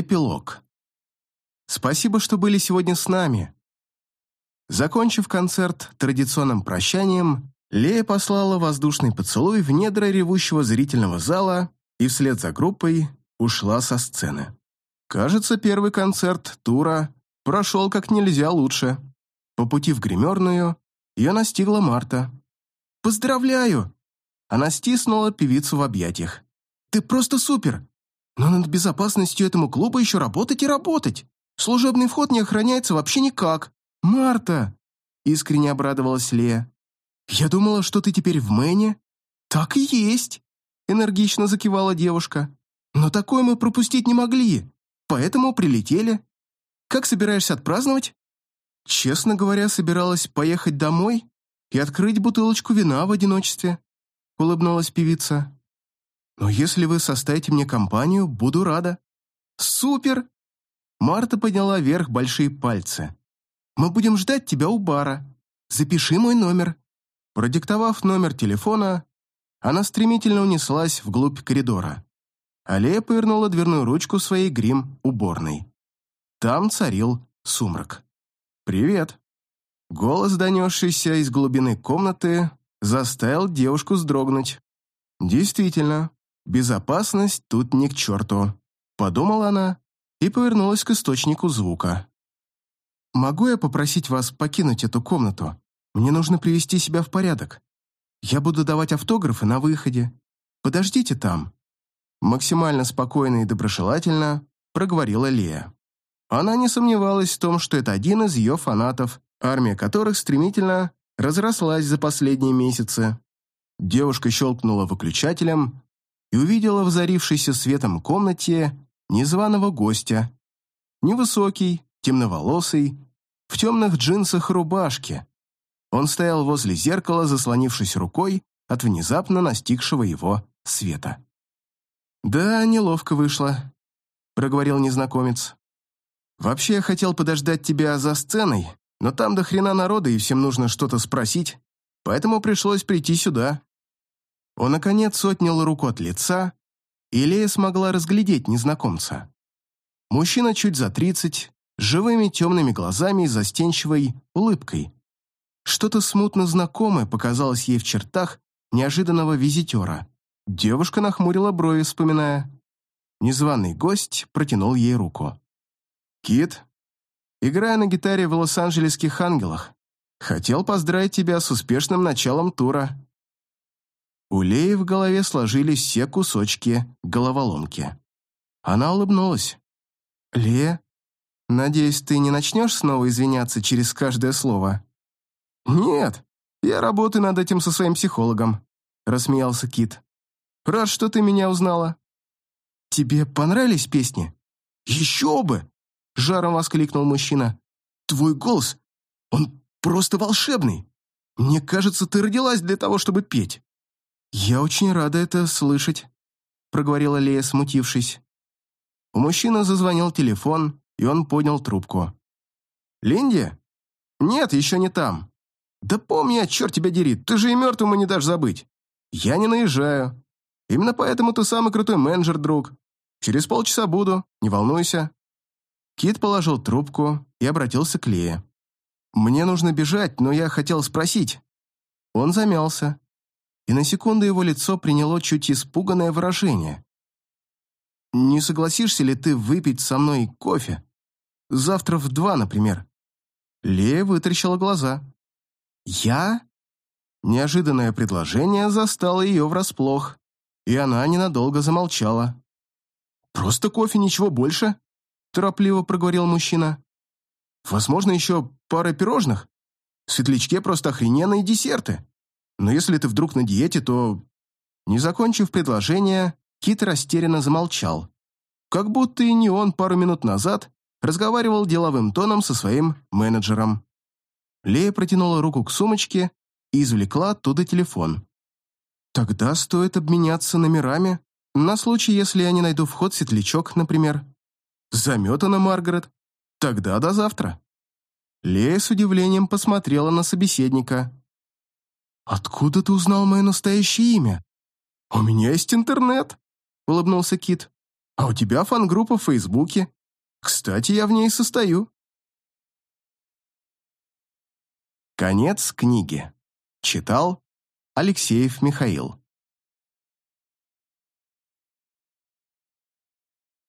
Эпилог. Спасибо, что были сегодня с нами. Закончив концерт традиционным прощанием, Лея послала воздушный поцелуй в недра ревущего зрительного зала и вслед за группой ушла со сцены. Кажется, первый концерт тура прошел как нельзя лучше. По пути в гримерную ее настигла Марта. «Поздравляю!» Она стиснула певицу в объятиях. «Ты просто супер! Но над безопасностью этому клуба еще работать и работать! Служебный вход не охраняется вообще никак! Марта!» Искренне обрадовалась Лея. «Я думала, что ты теперь в Мэне». «Так и есть», — энергично закивала девушка. «Но такое мы пропустить не могли, поэтому прилетели. Как собираешься отпраздновать?» «Честно говоря, собиралась поехать домой и открыть бутылочку вина в одиночестве», — улыбнулась певица. «Но если вы составите мне компанию, буду рада». «Супер!» Марта подняла вверх большие пальцы. «Мы будем ждать тебя у бара. Запиши мой номер». Продиктовав номер телефона, она стремительно унеслась вглубь коридора. Аллея повернула дверную ручку своей грим-уборной. Там царил сумрак. «Привет!» Голос, донесшийся из глубины комнаты, заставил девушку вздрогнуть. «Действительно, безопасность тут ни к черту», — подумала она и повернулась к источнику звука. «Могу я попросить вас покинуть эту комнату?» Мне нужно привести себя в порядок. Я буду давать автографы на выходе. Подождите там». Максимально спокойно и доброжелательно проговорила Лея. Она не сомневалась в том, что это один из ее фанатов, армия которых стремительно разрослась за последние месяцы. Девушка щелкнула выключателем и увидела в зарившейся светом комнате незваного гостя. Невысокий, темноволосый, в темных джинсах рубашке, он стоял возле зеркала, заслонившись рукой от внезапно настигшего его света. «Да, неловко вышло», — проговорил незнакомец. «Вообще я хотел подождать тебя за сценой, но там до хрена народа, и всем нужно что-то спросить, поэтому пришлось прийти сюда». Он, наконец, отнял руку от лица, и Лея смогла разглядеть незнакомца. Мужчина чуть за тридцать, с живыми темными глазами и застенчивой улыбкой. Что-то смутно знакомое показалось ей в чертах неожиданного визитера. Девушка нахмурила брови, вспоминая. Незваный гость протянул ей руку. «Кит, играя на гитаре в Лос-Анджелесских ангелах, хотел поздравить тебя с успешным началом тура». У Леи в голове сложились все кусочки головоломки. Она улыбнулась. «Лея, надеюсь, ты не начнешь снова извиняться через каждое слово?» «Нет, я работаю над этим со своим психологом», — рассмеялся Кит. «Рад, что ты меня узнала». «Тебе понравились песни?» «Еще бы!» — жаром воскликнул мужчина. «Твой голос, он просто волшебный. Мне кажется, ты родилась для того, чтобы петь». «Я очень рада это слышать», — проговорила Лея, смутившись. У мужчины зазвонил телефон, и он поднял трубку. «Линди?» «Нет, еще не там. «Да помни черт тебя дери, ты же и мертвому не дашь забыть. Я не наезжаю. Именно поэтому ты самый крутой менеджер, друг. Через полчаса буду, не волнуйся». Кит положил трубку и обратился к Лее. «Мне нужно бежать, но я хотел спросить». Он замялся, и на секунду его лицо приняло чуть испуганное выражение. «Не согласишься ли ты выпить со мной кофе? Завтра в два, например?» Лея вытаращила глаза. «Я?» Неожиданное предложение застало ее врасплох, и она ненадолго замолчала. «Просто кофе, ничего больше», – торопливо проговорил мужчина. «Возможно, еще пара пирожных. В светлячке просто охрененные десерты. Но если ты вдруг на диете, то...» Не закончив предложение, Кит растерянно замолчал. Как будто и не он пару минут назад разговаривал деловым тоном со своим менеджером. Лея протянула руку к сумочке и извлекла оттуда телефон. «Тогда стоит обменяться номерами, на случай, если я не найду вход в светлячок, например. Заметана, Маргарет. Тогда до завтра». Лея с удивлением посмотрела на собеседника. «Откуда ты узнал мое настоящее имя?» «У меня есть интернет», — улыбнулся Кит. А у тебя фан-группа в Фейсбуке. Кстати, я в ней состою. Конец книги. Читал Алексеев Михаил.